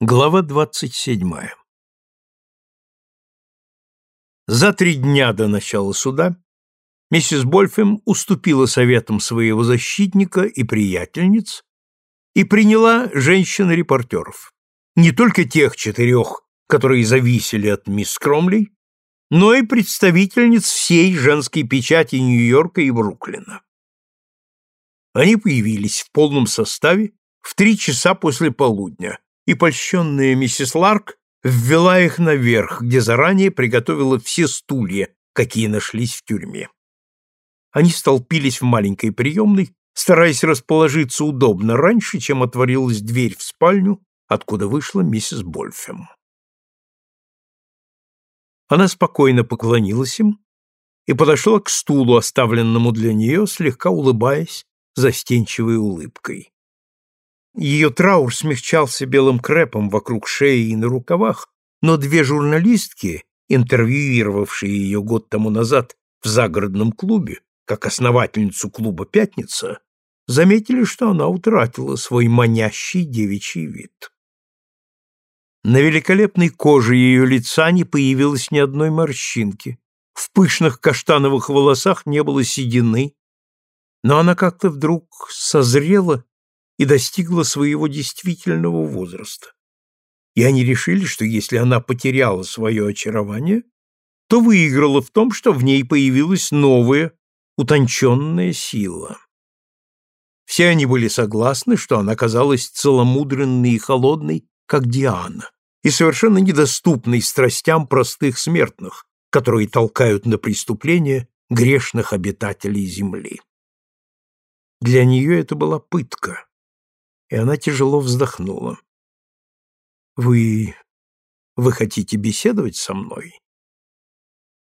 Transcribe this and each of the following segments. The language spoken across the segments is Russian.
Глава двадцать седьмая За три дня до начала суда миссис Больфем уступила советам своего защитника и приятельниц и приняла женщин-репортеров, не только тех четырех, которые зависели от мисс Кромли, но и представительниц всей женской печати Нью-Йорка и Бруклина. Они появились в полном составе в три часа после полудня, и польщенная миссис Ларк ввела их наверх, где заранее приготовила все стулья, какие нашлись в тюрьме. Они столпились в маленькой приемной, стараясь расположиться удобно раньше, чем отворилась дверь в спальню, откуда вышла миссис Больфем. Она спокойно поклонилась им и подошла к стулу, оставленному для нее, слегка улыбаясь застенчивой улыбкой. Ее траур смягчался белым крепом вокруг шеи и на рукавах, но две журналистки, интервьюировавшие ее год тому назад в загородном клубе, как основательницу клуба «Пятница», заметили, что она утратила свой манящий девичий вид. На великолепной коже ее лица не появилось ни одной морщинки, в пышных каштановых волосах не было седины, но она как-то вдруг созрела и достигла своего действительного возраста. И они решили, что если она потеряла свое очарование, то выиграла в том, что в ней появилась новая, утонченная сила. Все они были согласны, что она казалась целомудренной и холодной, как Диана, и совершенно недоступной страстям простых смертных, которые толкают на преступления грешных обитателей земли. Для нее это была пытка, и она тяжело вздохнула. «Вы... вы хотите беседовать со мной?»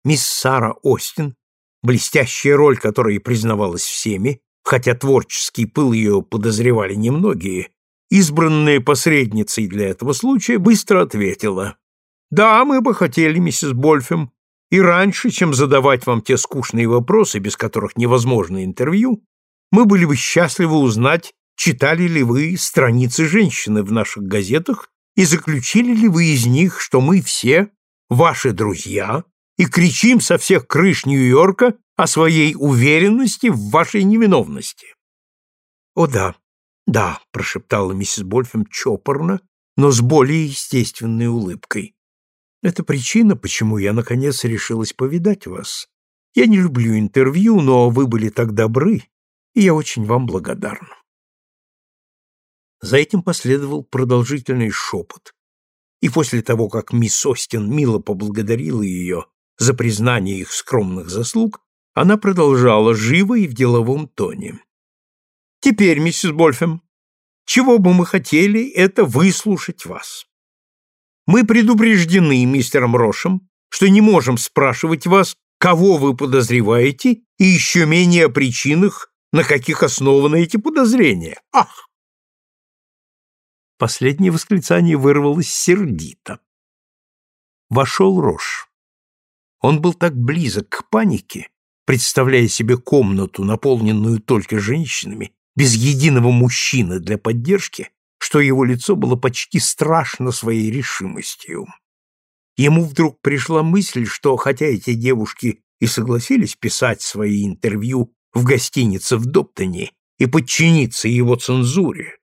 Мисс Сара Остин, блестящая роль которой признавалась всеми, хотя творческий пыл ее подозревали немногие, избранная посредницей для этого случая, быстро ответила. «Да, мы бы хотели, миссис Больфем, и раньше, чем задавать вам те скучные вопросы, без которых невозможно интервью, мы были бы счастливы узнать, читали ли вы страницы женщины в наших газетах и заключили ли вы из них, что мы все ваши друзья и кричим со всех крыш Нью-Йорка о своей уверенности в вашей невиновности. О да, да, прошептала миссис Больфем чопорно, но с более естественной улыбкой. Это причина, почему я наконец решилась повидать вас. Я не люблю интервью, но вы были так добры, и я очень вам благодарна. За этим последовал продолжительный шепот, и после того, как мисс Остин мило поблагодарила ее за признание их скромных заслуг, она продолжала живо и в деловом тоне. «Теперь, миссис Больфем, чего бы мы хотели, это выслушать вас. Мы предупреждены мистером Рошем, что не можем спрашивать вас, кого вы подозреваете, и еще менее о причинах, на каких основаны эти подозрения. Ах! Последнее восклицание вырвалось сердито. Вошел Рош. Он был так близок к панике, представляя себе комнату, наполненную только женщинами, без единого мужчины для поддержки, что его лицо было почти страшно своей решимостью. Ему вдруг пришла мысль, что хотя эти девушки и согласились писать свои интервью в гостинице в Доптоне и подчиниться его цензуре,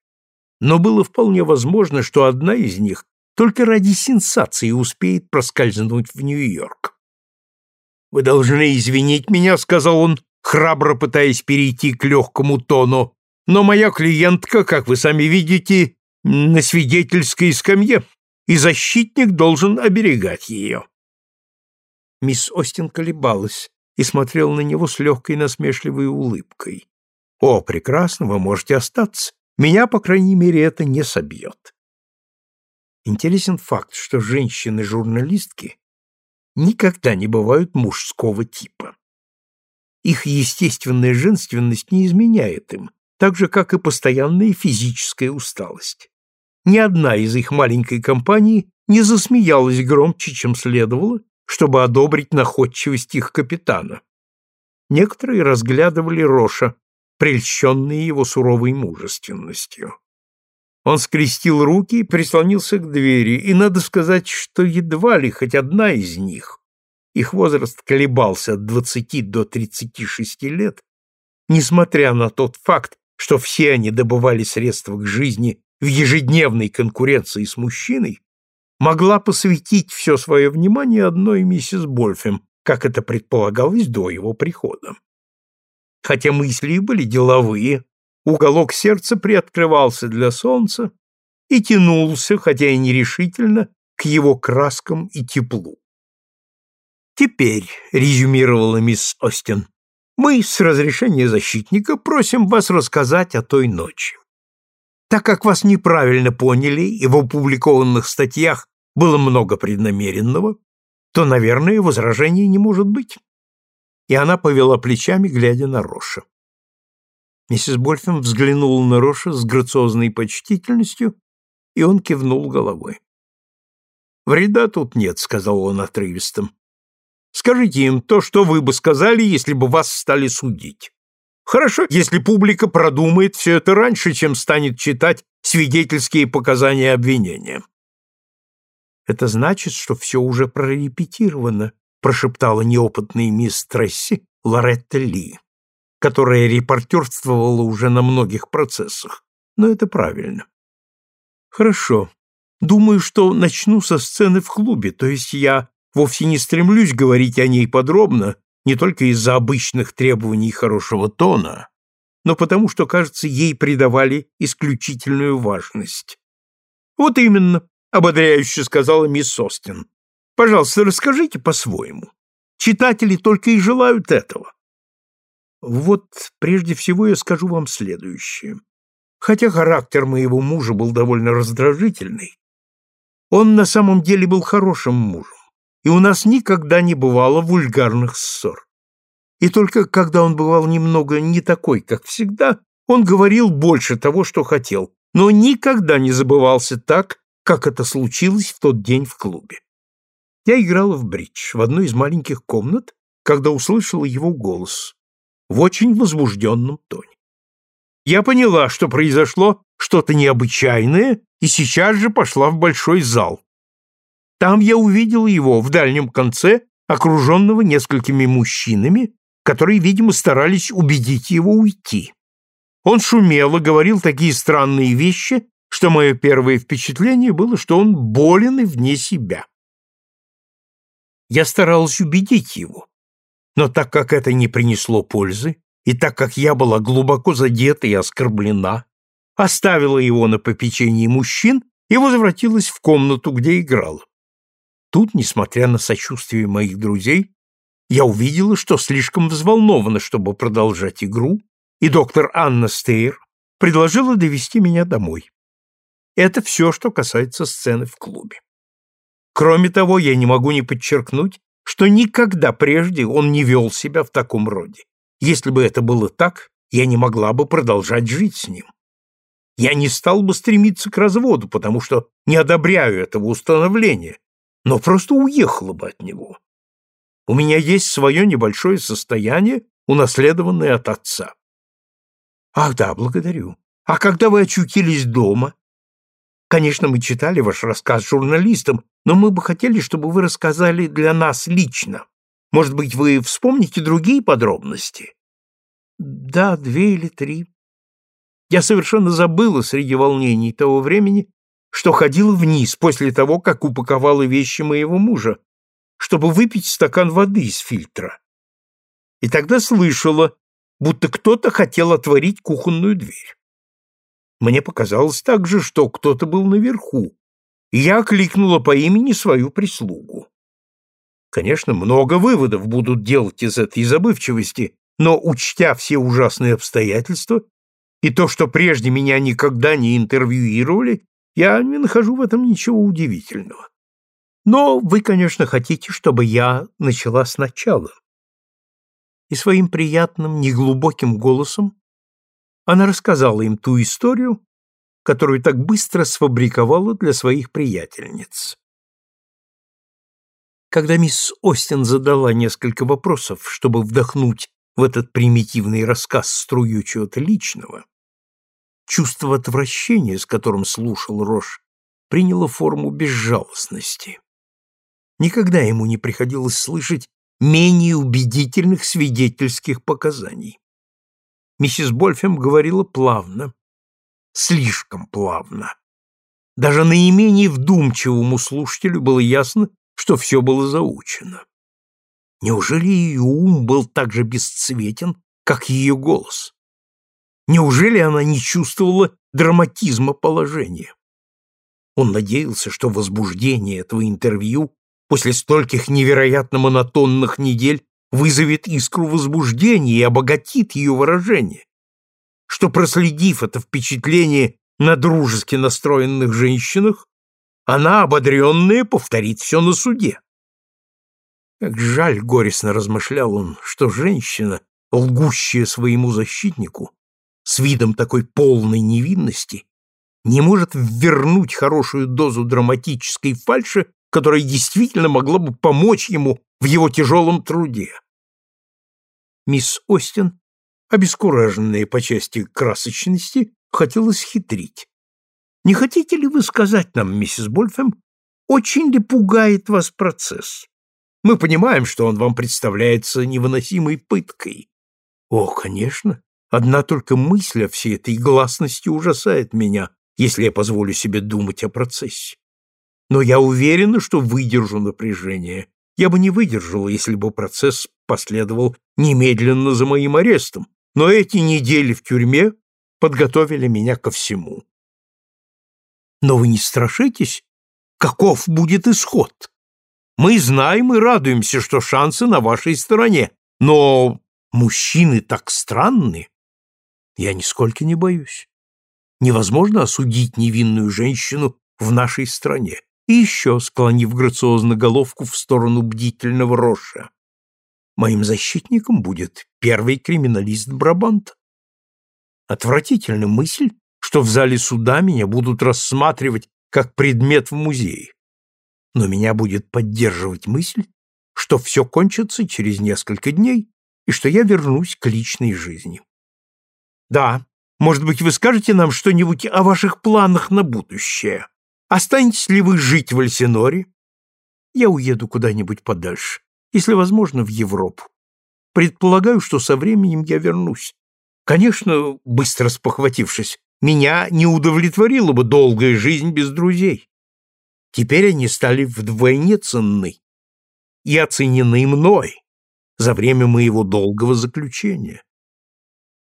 но было вполне возможно, что одна из них только ради сенсации успеет проскользнуть в Нью-Йорк. «Вы должны извинить меня», — сказал он, храбро пытаясь перейти к легкому тону, «но моя клиентка, как вы сами видите, на свидетельской скамье, и защитник должен оберегать ее». Мисс Остин колебалась и смотрела на него с легкой насмешливой улыбкой. «О, прекрасно, вы можете остаться. Меня, по крайней мере, это не собьет. Интересен факт, что женщины-журналистки никогда не бывают мужского типа. Их естественная женственность не изменяет им, так же, как и постоянная физическая усталость. Ни одна из их маленькой компании не засмеялась громче, чем следовало, чтобы одобрить находчивость их капитана. Некоторые разглядывали Роша, прельщенные его суровой мужественностью. Он скрестил руки и прислонился к двери, и надо сказать, что едва ли хоть одна из них, их возраст колебался от двадцати до тридцати шести лет, несмотря на тот факт, что все они добывали средства к жизни в ежедневной конкуренции с мужчиной, могла посвятить все свое внимание одной миссис Больфем, как это предполагалось до его прихода. Хотя мысли были деловые, уголок сердца приоткрывался для солнца и тянулся, хотя и нерешительно, к его краскам и теплу. «Теперь», — резюмировала мисс Остин, — «мы, с разрешения защитника, просим вас рассказать о той ночи. Так как вас неправильно поняли и в опубликованных статьях было много преднамеренного, то, наверное, возражений не может быть. И она повела плечами, глядя на Роша. Миссис Больфем взглянула на Роша с грациозной почтительностью, и он кивнул головой. «Вреда тут нет», — сказал он отрывистым. «Скажите им то, что вы бы сказали, если бы вас стали судить. Хорошо, если публика продумает все это раньше, чем станет читать свидетельские показания обвинения. Это значит, что все уже прорепетировано, прошептала неопытная мисс Тресси Лоретта Ли, которая репортерствовала уже на многих процессах. Но это правильно. Хорошо. Думаю, что начну со сцены в клубе, то есть я вовсе не стремлюсь говорить о ней подробно, не только из-за обычных требований хорошего тона, но потому что, кажется, ей придавали исключительную важность. Вот именно, ободряюще сказала мисс Остин. Пожалуйста, расскажите по-своему. Читатели только и желают этого. Вот прежде всего я скажу вам следующее. Хотя характер моего мужа был довольно раздражительный, он на самом деле был хорошим мужем и у нас никогда не бывало вульгарных ссор. И только когда он бывал немного не такой, как всегда, он говорил больше того, что хотел, но никогда не забывался так, как это случилось в тот день в клубе. Я играла в бридж в одной из маленьких комнат, когда услышала его голос в очень возбужденном тоне. Я поняла, что произошло что-то необычайное, и сейчас же пошла в большой зал, там я увидел его в дальнем конце, окруженного несколькими мужчинами, которые, видимо, старались убедить его уйти. Он шумел и говорил такие странные вещи, что мое первое впечатление было, что он болен и вне себя. Я старалась убедить его, но так как это не принесло пользы, и так как я была глубоко задета и оскорблена, оставила его на попечении мужчин и возвратилась в комнату, где играла. Тут, несмотря на сочувствие моих друзей, я увидела, что слишком взволнована, чтобы продолжать игру, и доктор Анна Стейр предложила довести меня домой. Это все, что касается сцены в клубе. Кроме того, я не могу не подчеркнуть, что никогда прежде он не вел себя в таком роде. Если бы это было так, я не могла бы продолжать жить с ним. Я не стал бы стремиться к разводу, потому что не одобряю этого установления, но просто уехала бы от него. У меня есть свое небольшое состояние, унаследованное от отца. Ах да, благодарю. А когда вы очутились дома? Конечно, мы читали ваш рассказ журналистам, но мы бы хотели, чтобы вы рассказали для нас лично. Может быть, вы вспомните другие подробности? Да, две или три. Я совершенно забыла среди волнений того времени, что ходила вниз после того, как упаковала вещи моего мужа, чтобы выпить стакан воды из фильтра. И тогда слышала, будто кто-то хотел отворить кухонную дверь. Мне показалось также, что кто-то был наверху, я окликнула по имени свою прислугу. Конечно, много выводов будут делать из этой забывчивости, но, учтя все ужасные обстоятельства и то, что прежде меня никогда не интервьюировали, я не нахожу в этом ничего удивительного. Но вы, конечно, хотите, чтобы я начала сначала. И своим приятным, неглубоким голосом она рассказала им ту историю, которую так быстро сфабриковала для своих приятельниц. Когда мисс Остин задала несколько вопросов, чтобы вдохнуть в этот примитивный рассказ струю чего-то личного, Чувство отвращения, с которым слушал Рош, приняло форму безжалостности. Никогда ему не приходилось слышать менее убедительных свидетельских показаний. Миссис Больфем говорила плавно, слишком плавно. Даже наименее вдумчивому слушателю было ясно, что все было заучено. Неужели ее ум был так же бесцветен, как ее голос? Неужели она не чувствовала драматизма положения? Он надеялся, что возбуждение этого интервью после стольких невероятно монотонных недель вызовет искру возбуждения и обогатит ее выражение, что, проследив это впечатление на дружески настроенных женщинах, она, ободренная, повторит все на суде. Как жаль, горестно размышлял он, что женщина, лгущая своему защитнику, с видом такой полной невинности, не может вернуть хорошую дозу драматической фальши, которая действительно могла бы помочь ему в его тяжелом труде. Мисс Остин, обескураженная по части красочности, хотела схитрить. «Не хотите ли вы сказать нам, миссис Больфем, очень ли пугает вас процесс? Мы понимаем, что он вам представляется невыносимой пыткой». «О, конечно. Одна только мысль о всей этой гласности ужасает меня, если я позволю себе думать о процессе. Но я уверена, что выдержу напряжение. Я бы не выдержала, если бы процесс последовал немедленно за моим арестом, но эти недели в тюрьме подготовили меня ко всему. Но вы не страшитесь, каков будет исход? Мы знаем и радуемся, что шансы на вашей стороне, но мужчины так странны. Я нисколько не боюсь. Невозможно осудить невинную женщину в нашей стране. И еще, склонив грациозно головку в сторону бдительного Роша, моим защитником будет первый криминалист Брабанта. Отвратительная мысль, что в зале суда меня будут рассматривать как предмет в музее. Но меня будет поддерживать мысль, что все кончится через несколько дней и что я вернусь к личной жизни. Да, может быть, вы скажете нам что-нибудь о ваших планах на будущее? Останетесь ли вы жить в Альсиноре? Я уеду куда-нибудь подальше, если возможно, в Европу. Предполагаю, что со временем я вернусь. Конечно, быстро спохватившись, меня не удовлетворила бы долгая жизнь без друзей. Теперь они стали вдвойне ценны и оценены мной за время моего долгого заключения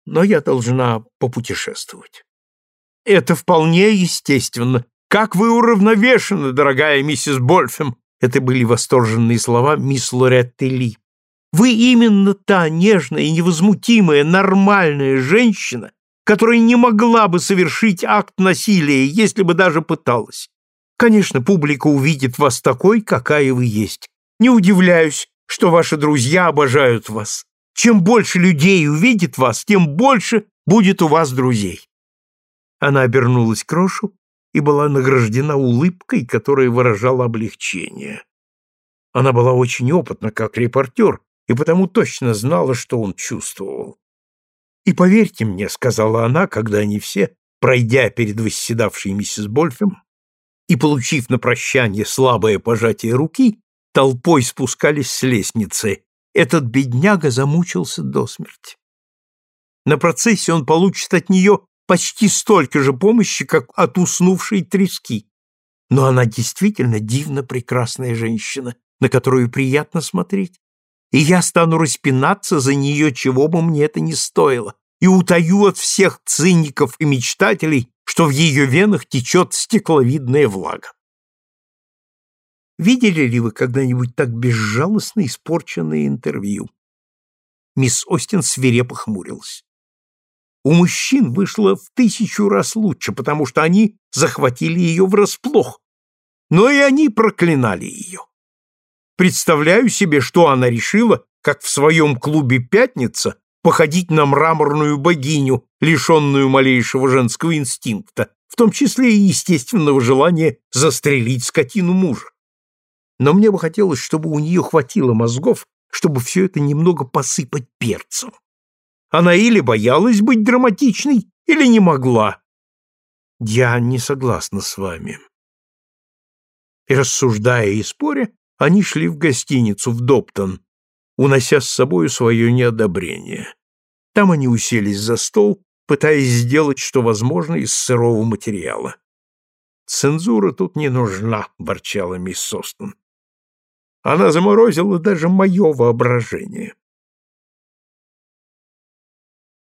но я должна попутешествовать. Это вполне естественно. Как вы уравновешены, дорогая миссис Больфем. Это были восторженные слова мисс Лоретты Ли. Вы именно та нежная и невозмутимая, нормальная женщина, которая не могла бы совершить акт насилия, если бы даже пыталась. Конечно, публика увидит вас такой, какая вы есть. Не удивляюсь, что ваши друзья обожают вас. Чем больше людей увидит вас, тем больше будет у вас друзей. Она обернулась к Рошу и была награждена улыбкой, которая выражала облегчение. Она была очень опытна как репортер и потому точно знала, что он чувствовал. «И поверьте мне», — сказала она, когда они все, пройдя перед восседавшей миссис Больфем и получив на прощание слабое пожатие руки, толпой спускались с лестницы, этот бедняга замучился до смерти. На процессе он получит от нее почти столько же помощи, как от уснувшей трески. Но она действительно дивно прекрасная женщина, на которую приятно смотреть. И я стану распинаться за нее, чего бы мне это ни стоило, и утаю от всех циников и мечтателей, что в ее венах течет стекловидная влага. Видели ли вы когда-нибудь так безжалостно испорченное интервью? Мисс Остин свирепо хмурилась. У мужчин вышло в тысячу раз лучше, потому что они захватили ее врасплох. Но и они проклинали ее. Представляю себе, что она решила, как в своем клубе «Пятница», походить на мраморную богиню, лишенную малейшего женского инстинкта, в том числе и естественного желания застрелить скотину мужа но мне бы хотелось, чтобы у нее хватило мозгов, чтобы все это немного посыпать перцем. Она или боялась быть драматичной, или не могла, Я не согласна с вами. И рассуждая и споря, они шли в гостиницу в Доптон, унося с собою свое неодобрение. Там они уселись за стол, пытаясь сделать что возможно из сырого материала. «Цензура тут не нужна», — ворчала мисс Состон. Она заморозила даже мое воображение.